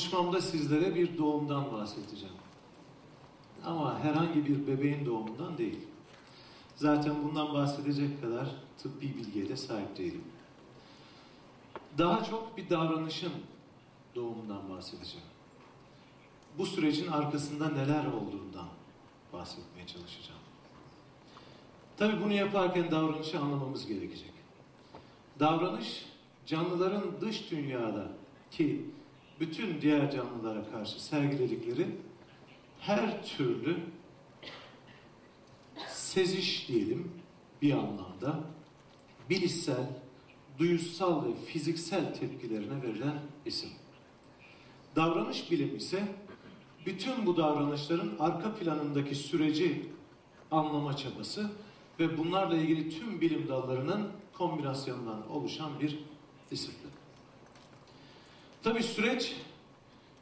konuşmamda sizlere bir doğumdan bahsedeceğim. Ama herhangi bir bebeğin doğumundan değil. Zaten bundan bahsedecek kadar tıbbi bilgiye de sahip değilim. Daha çok bir davranışın doğumundan bahsedeceğim. Bu sürecin arkasında neler olduğundan bahsetmeye çalışacağım. Tabi bunu yaparken davranışı anlamamız gerekecek. Davranış canlıların dış dünyada ki bütün diğer canlılara karşı sergiledikleri her türlü seziş diyelim bir anlamda bilişsel, duyusal ve fiziksel tepkilerine verilen isim. Davranış bilimi ise bütün bu davranışların arka planındaki süreci anlama çabası ve bunlarla ilgili tüm bilim dallarının kombinasyonundan oluşan bir disiplin. Tabi süreç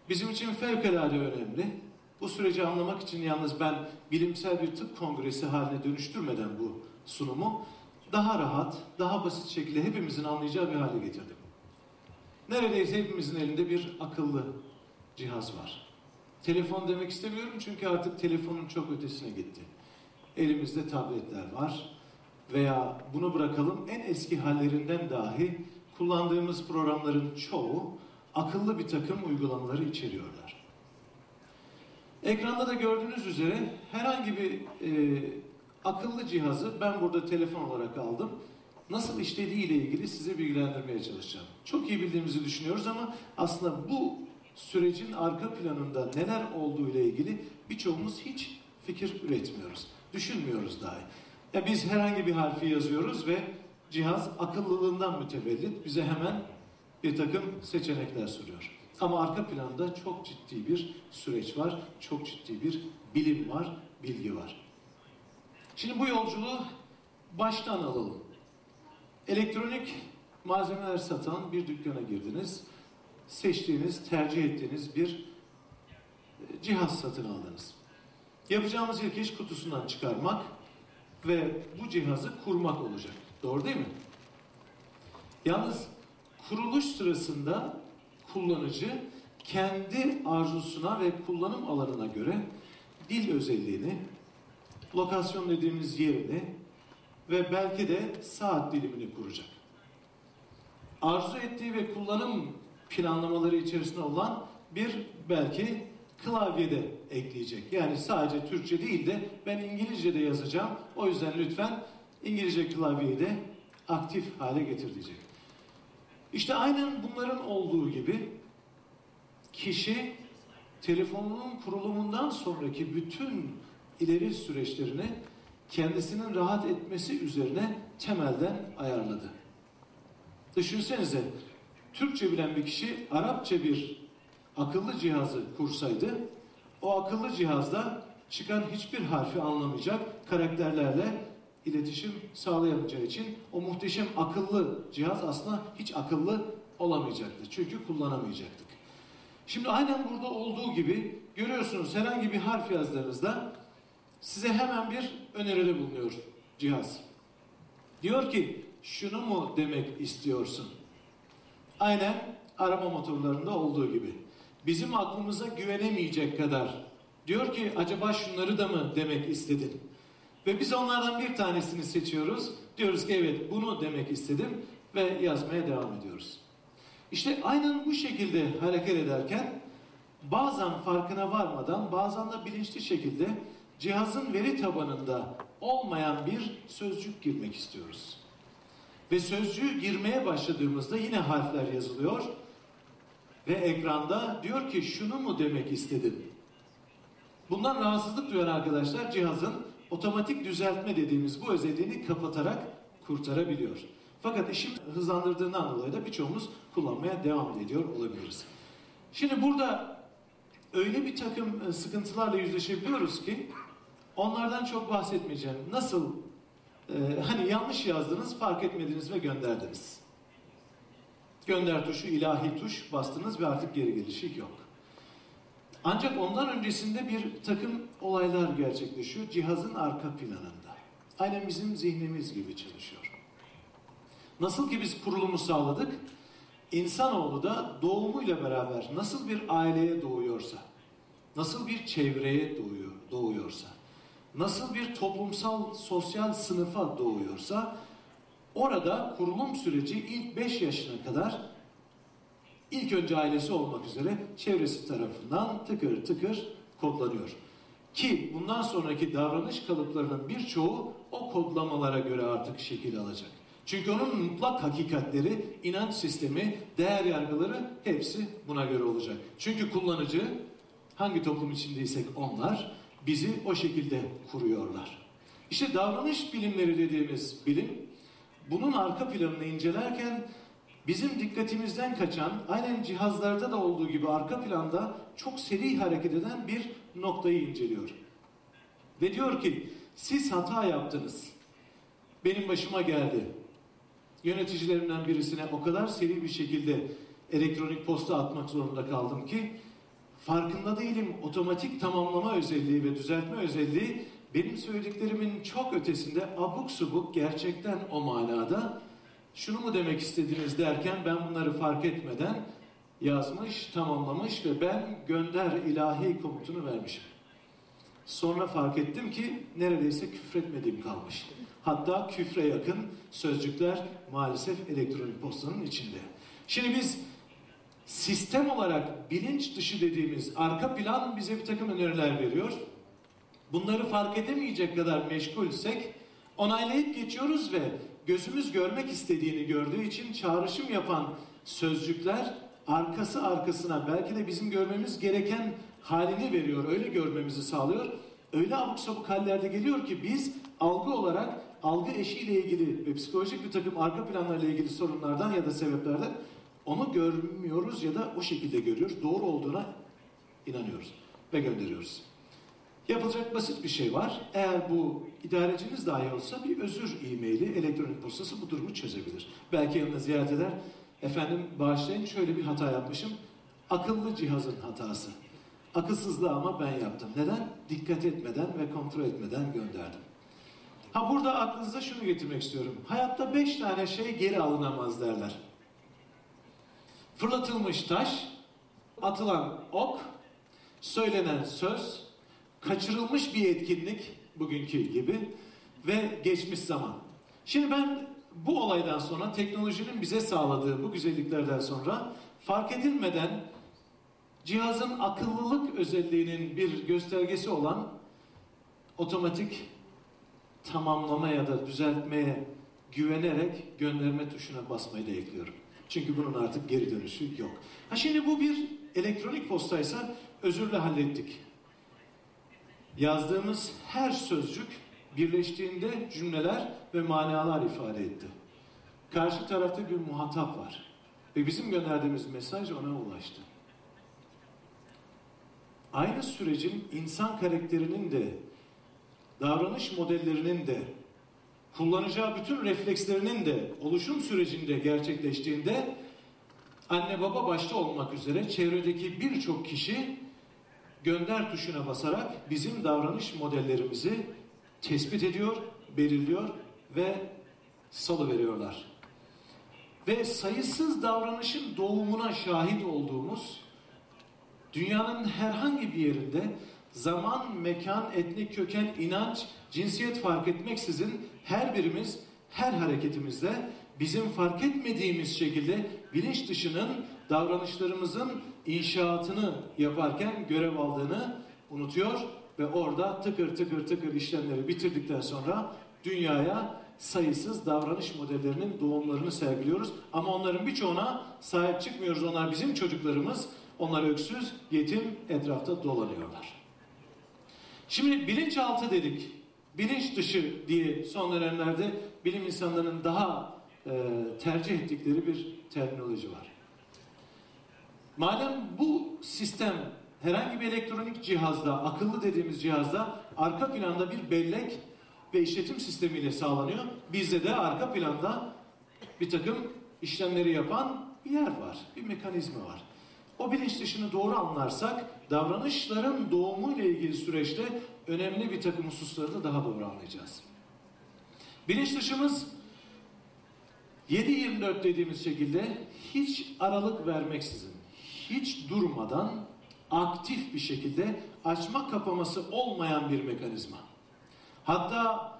bizim için fevkalade önemli. Bu süreci anlamak için yalnız ben bilimsel bir tıp kongresi haline dönüştürmeden bu sunumu daha rahat, daha basit şekilde hepimizin anlayacağı bir hale getirdim. Neredeyse hepimizin elinde bir akıllı cihaz var. Telefon demek istemiyorum çünkü artık telefonun çok ötesine gitti. Elimizde tabletler var veya bunu bırakalım en eski hallerinden dahi kullandığımız programların çoğu akıllı bir takım uygulamaları içeriyorlar. Ekranda da gördüğünüz üzere herhangi bir e, akıllı cihazı ben burada telefon olarak aldım. Nasıl işlediği ile ilgili size bilgilendirmeye çalışacağım. Çok iyi bildiğimizi düşünüyoruz ama aslında bu sürecin arka planında neler olduğu ile ilgili birçoğumuz hiç fikir üretmiyoruz. Düşünmüyoruz dahi. Ya biz herhangi bir harfi yazıyoruz ve cihaz akıllılığından mütevellit bize hemen bir takım seçenekler sunuyor. Ama arka planda çok ciddi bir süreç var, çok ciddi bir bilim var, bilgi var. Şimdi bu yolculuğu baştan alalım. Elektronik malzemeler satan bir dükkana girdiniz. Seçtiğiniz, tercih ettiğiniz bir e, cihaz satın aldınız. Yapacağımız ilk iş kutusundan çıkarmak ve bu cihazı kurmak olacak. Doğru değil mi? Yalnız kuruluş sırasında kullanıcı kendi arzusuna ve kullanım alanına göre dil özelliğini, lokasyon dediğimiz yerini ve belki de saat dilimini kuracak. Arzu ettiği ve kullanım planlamaları içerisinde olan bir belki klavyede ekleyecek. Yani sadece Türkçe değil de ben İngilizce de yazacağım. O yüzden lütfen İngilizce klavyeyi de aktif hale getir diyecek. İşte aynen bunların olduğu gibi kişi telefonunun kurulumundan sonraki bütün ileri süreçlerini kendisinin rahat etmesi üzerine temelden ayarladı. Düşünsenize Türkçe bilen bir kişi Arapça bir akıllı cihazı kursaydı o akıllı cihazda çıkan hiçbir harfi anlamayacak karakterlerle iletişim sağlayamayacağı için o muhteşem akıllı cihaz aslında hiç akıllı olamayacaktı. Çünkü kullanamayacaktık. Şimdi aynen burada olduğu gibi görüyorsunuz herhangi bir harf yazdığınızda size hemen bir öneride bulunuyor cihaz. Diyor ki şunu mu demek istiyorsun? Aynen arama motorlarında olduğu gibi. Bizim aklımıza güvenemeyecek kadar. Diyor ki acaba şunları da mı demek istedin? Ve biz onlardan bir tanesini seçiyoruz. Diyoruz ki evet bunu demek istedim ve yazmaya devam ediyoruz. İşte aynen bu şekilde hareket ederken bazen farkına varmadan bazen de bilinçli şekilde cihazın veri tabanında olmayan bir sözcük girmek istiyoruz. Ve sözcüğü girmeye başladığımızda yine harfler yazılıyor ve ekranda diyor ki şunu mu demek istedin? Bundan rahatsızlık duyan arkadaşlar cihazın otomatik düzeltme dediğimiz bu özelliğini kapatarak kurtarabiliyor. Fakat işim hızlandırdığından dolayı da birçoğumuz kullanmaya devam ediyor olabiliriz. Şimdi burada öyle bir takım e, sıkıntılarla yüzleşebiliyoruz ki onlardan çok bahsetmeyeceğim. Nasıl e, hani yanlış yazdınız fark etmediniz ve gönderdiniz. Gönder tuşu ilahi tuş bastınız ve artık geri gelişi yok. Ancak ondan öncesinde bir takım olaylar gerçekleşiyor cihazın arka planında. Aynen bizim zihnimiz gibi çalışıyor. Nasıl ki biz kurulumu sağladık, insanoğlu da doğumuyla beraber nasıl bir aileye doğuyorsa, nasıl bir çevreye doğuyor, doğuyorsa, nasıl bir toplumsal, sosyal sınıfa doğuyorsa, orada kurulum süreci ilk 5 yaşına kadar ilk önce ailesi olmak üzere çevresi tarafından tıkır tıkır kodlanıyor. Ki bundan sonraki davranış kalıplarının birçoğu o kodlamalara göre artık şekil alacak. Çünkü onun mutlak hakikatleri, inanç sistemi, değer yargıları hepsi buna göre olacak. Çünkü kullanıcı hangi toplum içindeysek onlar bizi o şekilde kuruyorlar. İşte davranış bilimleri dediğimiz bilim bunun arka planını incelerken bizim dikkatimizden kaçan aynen cihazlarda da olduğu gibi arka planda çok seri hareket eden bir noktayı inceliyor. Ve diyor ki siz hata yaptınız. Benim başıma geldi. Yöneticilerimden birisine o kadar seri bir şekilde elektronik posta atmak zorunda kaldım ki farkında değilim otomatik tamamlama özelliği ve düzeltme özelliği benim söylediklerimin çok ötesinde abuk subuk gerçekten o manada şunu mu demek istediniz derken ben bunları fark etmeden yazmış, tamamlamış ve ben gönder ilahi komutunu vermişim. Sonra fark ettim ki neredeyse küfretmediğim kalmış. Hatta küfre yakın sözcükler maalesef elektronik postanın içinde. Şimdi biz sistem olarak bilinç dışı dediğimiz arka plan bize bir takım öneriler veriyor. Bunları fark edemeyecek kadar meşgulsek onaylayıp geçiyoruz ve gözümüz görmek istediğini gördüğü için çağrışım yapan sözcükler arkası arkasına belki de bizim görmemiz gereken halini veriyor, öyle görmemizi sağlıyor. Öyle abuk sabuk hallerde geliyor ki biz algı olarak algı eşiğiyle ilgili ve psikolojik bir takım arka planlarla ilgili sorunlardan ya da sebeplerden onu görmüyoruz ya da o şekilde görüyoruz. Doğru olduğuna inanıyoruz ve gönderiyoruz. Yapılacak basit bir şey var. Eğer bu idareciniz dahi olsa bir özür e-maili, elektronik postası bu durumu çözebilir. Belki yanına ziyaret eder. Efendim bağışlayın şöyle bir hata yapmışım. Akıllı cihazın hatası. Akılsızlığı ama ben yaptım. Neden? Dikkat etmeden ve kontrol etmeden gönderdim. Ha burada aklınıza şunu getirmek istiyorum. Hayatta beş tane şey geri alınamaz derler. Fırlatılmış taş, atılan ok, söylenen söz, kaçırılmış bir etkinlik bugünkü gibi ve geçmiş zaman. Şimdi ben bu olaydan sonra teknolojinin bize sağladığı bu güzelliklerden sonra fark edilmeden cihazın akıllılık özelliğinin bir göstergesi olan otomatik tamamlama ya da düzeltmeye güvenerek gönderme tuşuna basmayı da ekliyorum. Çünkü bunun artık geri dönüşü yok. Ha şimdi bu bir elektronik postaysa özürle hallettik. Yazdığımız her sözcük birleştiğinde cümleler ve manalar ifade etti. Karşı tarafta bir muhatap var. Ve bizim gönderdiğimiz mesaj ona ulaştı. Aynı sürecin insan karakterinin de, davranış modellerinin de, kullanacağı bütün reflekslerinin de oluşum sürecinde gerçekleştiğinde anne baba başta olmak üzere çevredeki birçok kişi gönder tuşuna basarak bizim davranış modellerimizi tespit ediyor, belirliyor ve salı veriyorlar. Ve sayısız davranışın doğumuna şahit olduğumuz dünyanın herhangi bir yerinde zaman, mekan, etnik köken, inanç, cinsiyet fark etmeksizin her birimiz her hareketimizde bizim fark etmediğimiz şekilde bilinç dışının davranışlarımızın inşaatını yaparken görev aldığını unutuyor ve orada tıkır tıkır tıkır işlemleri bitirdikten sonra dünyaya sayısız davranış modellerinin doğumlarını sergiliyoruz. Ama onların birçoğuna sahip çıkmıyoruz. Onlar bizim çocuklarımız. Onlar öksüz, yetim etrafta dolanıyorlar. Şimdi bilinçaltı dedik. Bilinç dışı diye son dönemlerde bilim insanlarının daha e, tercih ettikleri bir terminoloji var. Madem bu sistem herhangi bir elektronik cihazda, akıllı dediğimiz cihazda arka planda bir bellek ve işletim sistemiyle sağlanıyor. Bizde de arka planda bir takım işlemleri yapan bir yer var, bir mekanizma var. O bilinç dışını doğru anlarsak davranışların doğumuyla ilgili süreçte önemli bir takım hususları da daha doğru anlayacağız. Bilinç dışımız 7-24 dediğimiz şekilde hiç aralık vermeksizin, hiç durmadan aktif bir şekilde açma kapaması olmayan bir mekanizma. Hatta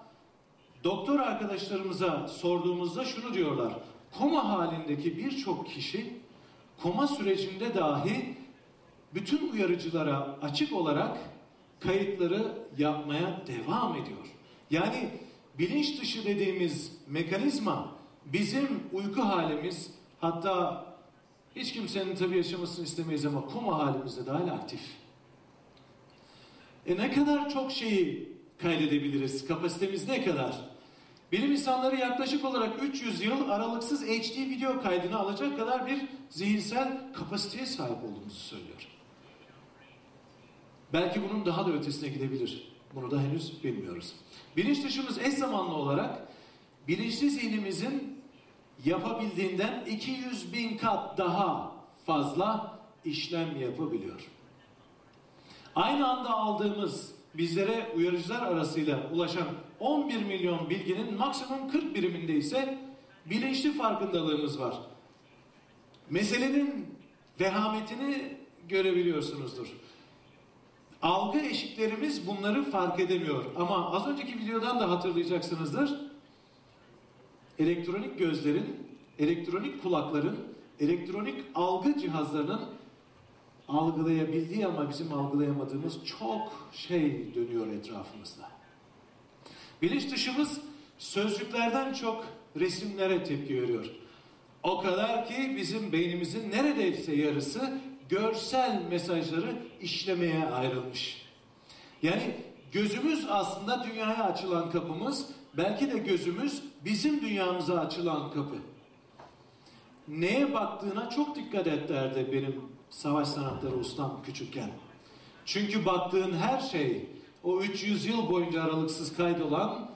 doktor arkadaşlarımıza sorduğumuzda şunu diyorlar. Koma halindeki birçok kişi koma sürecinde dahi bütün uyarıcılara açık olarak kayıtları yapmaya devam ediyor. Yani bilinç dışı dediğimiz mekanizma bizim uyku halimiz hatta hiç kimsenin tabii yaşamasını istemeyiz ama koma halimizde dahil aktif. E ne kadar çok şeyi kaydedebiliriz? Kapasitemiz ne kadar? Bilim insanları yaklaşık olarak 300 yıl aralıksız HD video kaydını alacak kadar bir zihinsel kapasiteye sahip olduğumuzu söylüyor. Belki bunun daha da ötesine gidebilir. Bunu da henüz bilmiyoruz. Bilinç dışımız eş zamanlı olarak bilinçli zihnimizin yapabildiğinden 200 bin kat daha fazla işlem yapabiliyor. Aynı anda aldığımız bizlere uyarıcılar arasıyla ulaşan 11 milyon bilginin maksimum 40 biriminde ise bilinçli farkındalığımız var. Meselenin vehametini görebiliyorsunuzdur. Algı eşiklerimiz bunları fark edemiyor. Ama az önceki videodan da hatırlayacaksınızdır. Elektronik gözlerin, elektronik kulakların, elektronik algı cihazlarının algılayabildiği ama bizim algılayamadığımız çok şey dönüyor etrafımızda. Bilinç dışımız sözcüklerden çok resimlere tepki veriyor. O kadar ki bizim beynimizin neredeyse yarısı görsel mesajları işlemeye ayrılmış. Yani gözümüz aslında dünyaya açılan kapımız, belki de gözümüz bizim dünyamıza açılan kapı. Neye baktığına çok dikkat et derdi benim savaş sanatları ustam küçükken. Çünkü baktığın her şey o 300 yıl boyunca aralıksız kaydolan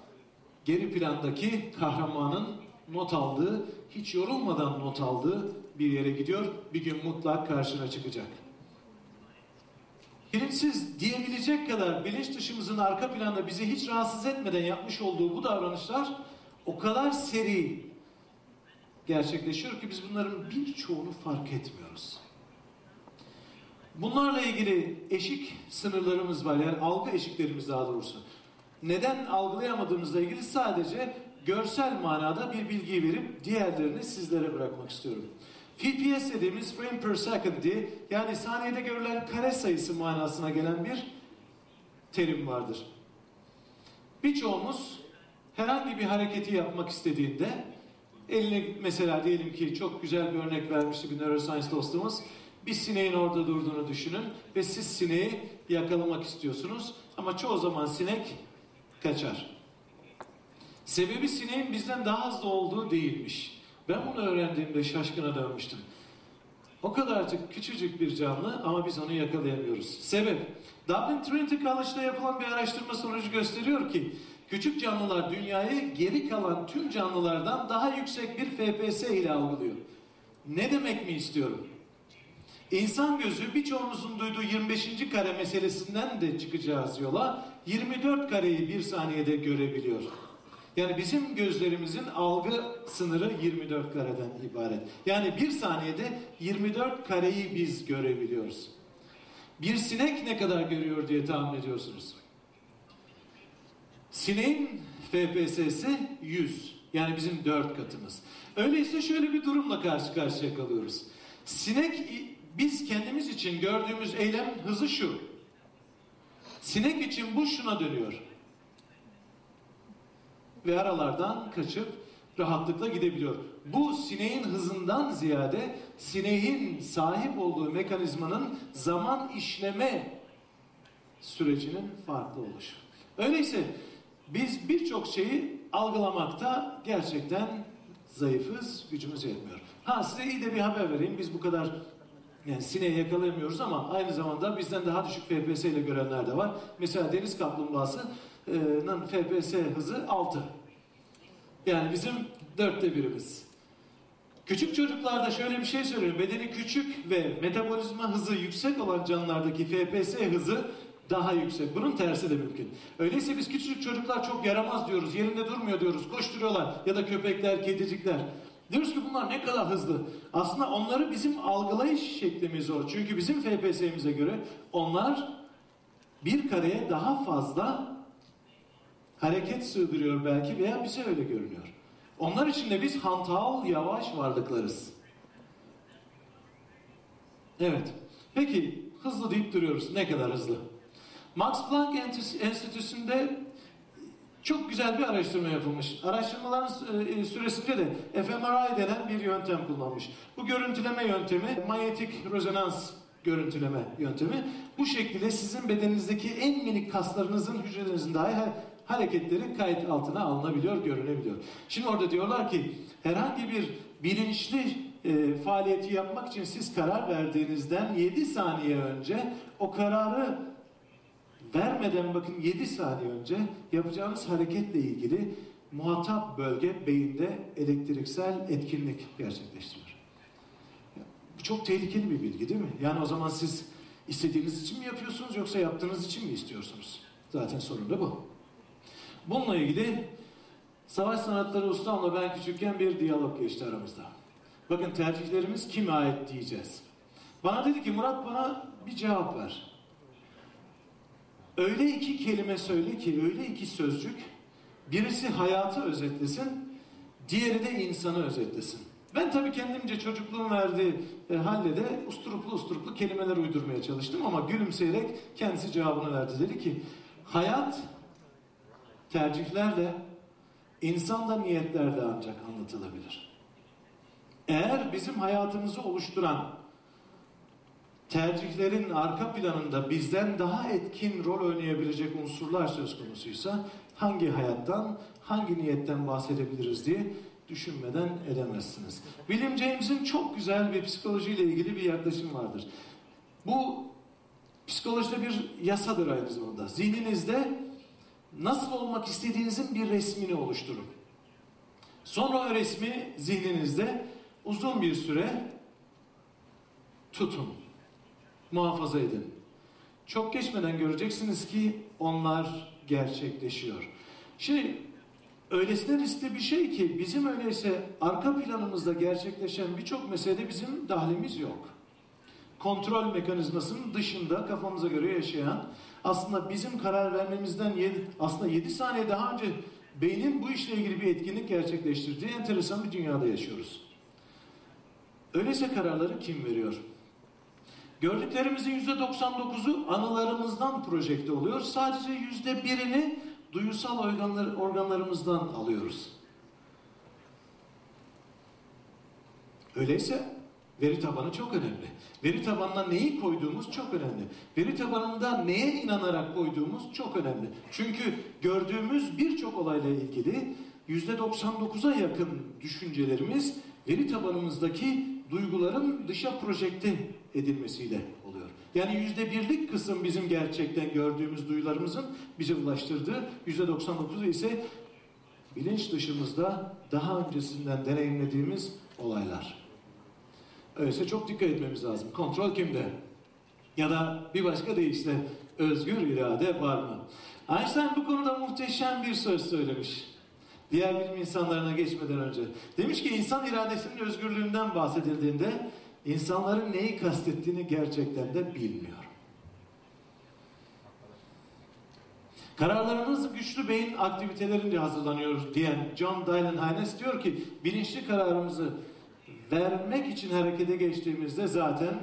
geri plandaki kahramanın not aldığı, hiç yorulmadan not aldığı bir yere gidiyor. Bir gün mutlak karşına çıkacak. Bilinçsiz diyebilecek kadar bilinç dışımızın arka planda bizi hiç rahatsız etmeden yapmış olduğu bu davranışlar o kadar seri gerçekleşiyor ki biz bunların birçoğunu fark etmiyoruz. Bunlarla ilgili eşik sınırlarımız var. Yani algı eşiklerimiz daha doğrusu. Neden algılayamadığımızla ilgili sadece görsel manada bir bilgi verip diğerlerini sizlere bırakmak istiyorum. FPS dediğimiz frame per second diye yani saniyede görülen kare sayısı manasına gelen bir terim vardır. Birçoğumuz herhangi bir hareketi yapmak istediğinde eline mesela diyelim ki çok güzel bir örnek vermişti bir neuroscience dostumuz. Bir sineğin orada durduğunu düşünün ve siz sineği yakalamak istiyorsunuz ama çoğu zaman sinek kaçar. Sebebi sineğin bizden daha hızlı olduğu değilmiş. Ben bunu öğrendiğimde şaşkına dönmüştüm. O kadarcık küçücük bir canlı ama biz onu yakalayamıyoruz. Sebep, Dublin Trinity College'da yapılan bir araştırma sonucu gösteriyor ki küçük canlılar dünyayı geri kalan tüm canlılardan daha yüksek bir FPS ile algılıyor. Ne demek mi istiyorum? İnsan gözü birçoğumuzun duyduğu 25. kare meselesinden de çıkacağız yola 24 kareyi bir saniyede görebiliyor. Yani bizim gözlerimizin algı sınırı 24 kareden ibaret. Yani bir saniyede 24 kareyi biz görebiliyoruz. Bir sinek ne kadar görüyor diye tahmin ediyorsunuz. Sineğin FPS'si 100. Yani bizim 4 katımız. Öyleyse şöyle bir durumla karşı karşıya kalıyoruz. Sinek biz kendimiz için gördüğümüz eylem hızı şu. Sinek için bu şuna dönüyor ve aralardan kaçıp rahatlıkla gidebiliyor. Bu sineğin hızından ziyade sineğin sahip olduğu mekanizmanın zaman işleme sürecinin farklı oluşu. Öyleyse biz birçok şeyi algılamakta gerçekten zayıfız, gücümüz yetmiyor. Ha size iyi de bir haber vereyim. Biz bu kadar yani sineği yakalayamıyoruz ama aynı zamanda bizden daha düşük FPS ile görenler de var. Mesela deniz kaplumbağası FPS hızı 6. Yani bizim dörtte birimiz. Küçük çocuklarda şöyle bir şey söylüyorum. Bedeni küçük ve metabolizma hızı yüksek olan canlılardaki FPS hızı daha yüksek. Bunun tersi de mümkün. Öyleyse biz küçük çocuklar çok yaramaz diyoruz. Yerinde durmuyor diyoruz. Koşturuyorlar. Ya da köpekler, kedicikler. Diyoruz ki bunlar ne kadar hızlı. Aslında onları bizim algılayış şeklimiz zor. Çünkü bizim FPS'mize göre onlar bir kareye daha fazla hareket sığdırıyor belki veya bize öyle görünüyor. Onlar için de biz hantal, yavaş varlıklarız. Evet. Peki hızlı deyip duruyoruz. Ne kadar hızlı? Max Planck Enstitüsü'nde çok güzel bir araştırma yapılmış. Araştırmaların e, süresince de fMRI denen bir yöntem kullanmış. Bu görüntüleme yöntemi manyetik rezonans görüntüleme yöntemi. Bu şekilde sizin bedeninizdeki en minik kaslarınızın hücrelerinizin dahi hareketleri kayıt altına alınabiliyor, görünebiliyor. Şimdi orada diyorlar ki herhangi bir bilinçli e, faaliyeti yapmak için siz karar verdiğinizden 7 saniye önce o kararı vermeden bakın 7 saniye önce yapacağınız hareketle ilgili muhatap bölge beyinde elektriksel etkinlik gerçekleştiriyor. Çok tehlikeli bir bilgi değil mi? Yani o zaman siz istediğiniz için mi yapıyorsunuz yoksa yaptığınız için mi istiyorsunuz? Zaten sorun da bu. Bununla ilgili savaş sanatları ustamla ben küçükken bir diyalog geçti aramızda. Bakın tercihlerimiz kime ait diyeceğiz. Bana dedi ki Murat bana bir cevap ver. Öyle iki kelime söyle ki, öyle iki sözcük, birisi hayatı özetlesin, diğeri de insanı özetlesin. Ben tabii kendimce çocukluğun verdiği e, halle de usturuplu usturuplu kelimeler uydurmaya çalıştım ama gülümseyerek kendisi cevabını verdi. Dedi ki, hayat tercihlerle, insan da niyetlerle ancak anlatılabilir. Eğer bizim hayatımızı oluşturan tercihlerin arka planında bizden daha etkin rol oynayabilecek unsurlar söz konusuysa hangi hayattan, hangi niyetten bahsedebiliriz diye düşünmeden edemezsiniz. William James'in çok güzel bir psikolojiyle ilgili bir yaklaşım vardır. Bu psikolojide bir yasadır aynı zamanda. Zihninizde nasıl olmak istediğinizin bir resmini oluşturun. Sonra o resmi zihninizde uzun bir süre tutun. Muhafaza edin. Çok geçmeden göreceksiniz ki onlar gerçekleşiyor. Şimdi öylesine riskli bir şey ki bizim öyleyse arka planımızda gerçekleşen birçok meselede bizim dahlimiz yok. Kontrol mekanizmasının dışında kafamıza göre yaşayan aslında bizim karar vermemizden 7, aslında 7 saniye daha önce beynin bu işle ilgili bir etkinlik gerçekleştirdiği enteresan bir dünyada yaşıyoruz. Öyleyse kararları kim veriyor? Gördüklerimizin yüzde 99'u anılarımızdan projekte oluyor. Sadece yüzde birini duyusal organlar, organlarımızdan alıyoruz. Öyleyse veri tabanı çok önemli. Veri tabanına neyi koyduğumuz çok önemli. Veri tabanında neye inanarak koyduğumuz çok önemli. Çünkü gördüğümüz birçok olayla ilgili yüzde 99'a yakın düşüncelerimiz veri tabanımızdaki duyguların dışa projekte edilmesiyle oluyor. Yani yüzde birlik kısım bizim gerçekten gördüğümüz duyularımızın bize ulaştırdığı, yüzde 99'u ise bilinç dışımızda daha öncesinden deneyimlediğimiz olaylar. Öyleyse çok dikkat etmemiz lazım. Kontrol kimde? Ya da bir başka deyişle özgür irade var mı? Einstein bu konuda muhteşem bir söz söylemiş. Diğer bilim insanlarına geçmeden önce. Demiş ki insan iradesinin özgürlüğünden bahsedildiğinde insanların neyi kastettiğini gerçekten de bilmiyor. Kararlarımız güçlü beyin aktivitelerince hazırlanıyor diyen John Dylan diyor ki bilinçli kararımızı vermek için harekete geçtiğimizde zaten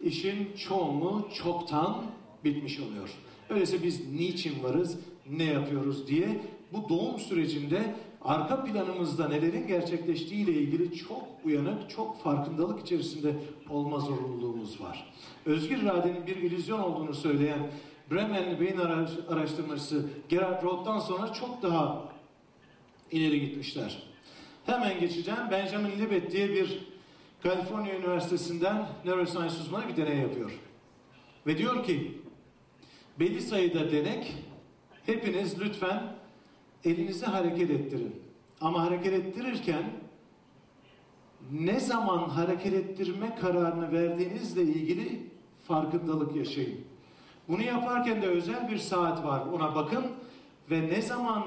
işin çoğunluğu çoktan bitmiş oluyor. Öyleyse biz niçin varız, ne yapıyoruz diye bu doğum sürecinde arka planımızda nelerin gerçekleştiği ile ilgili çok uyanık, çok farkındalık içerisinde olma zorunluluğumuz var. Özgür iradenin bir illüzyon olduğunu söyleyen Bremenli beyin araştırmacısı Gerard Roth'tan sonra çok daha ileri gitmişler. Hemen geçeceğim. Benjamin Libet diye bir Kaliforniya Üniversitesi'nden neuroscience uzmanı bir deney yapıyor. Ve diyor ki belli sayıda denek hepiniz lütfen elinizi hareket ettirin. Ama hareket ettirirken ne zaman hareket ettirme kararını verdiğinizle ilgili farkındalık yaşayın. Bunu yaparken de özel bir saat var. Ona bakın ve ne zaman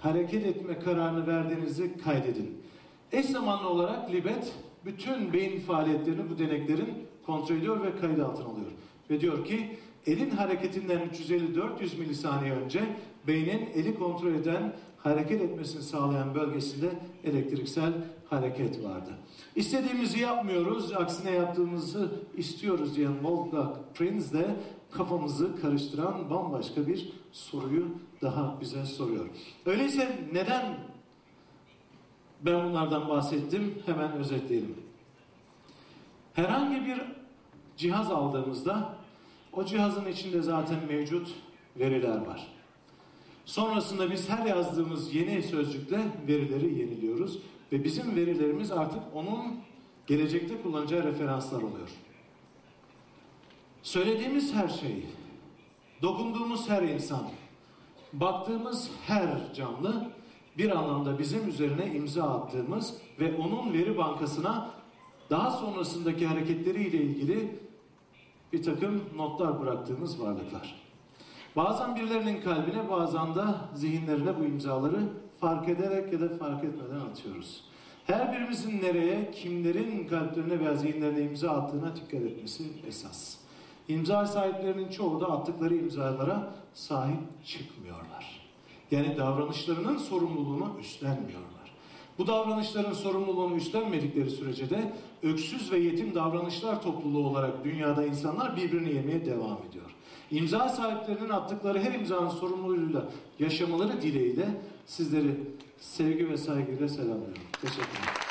hareket etme kararını verdiğinizi kaydedin. Eş zamanlı olarak Libet bütün beyin faaliyetlerini bu deneklerin kontrol ediyor ve kayıt altına alıyor. Ve diyor ki elin hareketinden 350-400 milisaniye önce beynin eli kontrol eden hareket etmesini sağlayan bölgesinde elektriksel hareket vardı. İstediğimizi yapmıyoruz, aksine yaptığımızı istiyoruz diyen Wolfgang Prinz de kafamızı karıştıran bambaşka bir soruyu daha bize soruyor. Öyleyse neden ben bunlardan bahsettim? Hemen özetleyelim. Herhangi bir cihaz aldığımızda o cihazın içinde zaten mevcut veriler var. Sonrasında biz her yazdığımız yeni sözcükle verileri yeniliyoruz ve bizim verilerimiz artık onun gelecekte kullanacağı referanslar oluyor. Söylediğimiz her şey, dokunduğumuz her insan, baktığımız her canlı bir anlamda bizim üzerine imza attığımız ve onun veri bankasına daha sonrasındaki hareketleriyle ilgili bir takım notlar bıraktığımız varlıklar. Bazen birilerinin kalbine bazen de zihinlerine bu imzaları fark ederek ya da fark etmeden atıyoruz. Her birimizin nereye, kimlerin kalplerine veya zihinlerine imza attığına dikkat etmesi esas. İmza sahiplerinin çoğu da attıkları imzalara sahip çıkmıyorlar. Yani davranışlarının sorumluluğunu üstlenmiyorlar. Bu davranışların sorumluluğunu üstlenmedikleri sürece de öksüz ve yetim davranışlar topluluğu olarak dünyada insanlar birbirini yemeye devam ediyor. İmza sahiplerinin attıkları her imzanın sorumluluğuyla yaşamaları dileğiyle sizleri sevgi ve saygıyla selamlıyorum. Teşekkür ederim.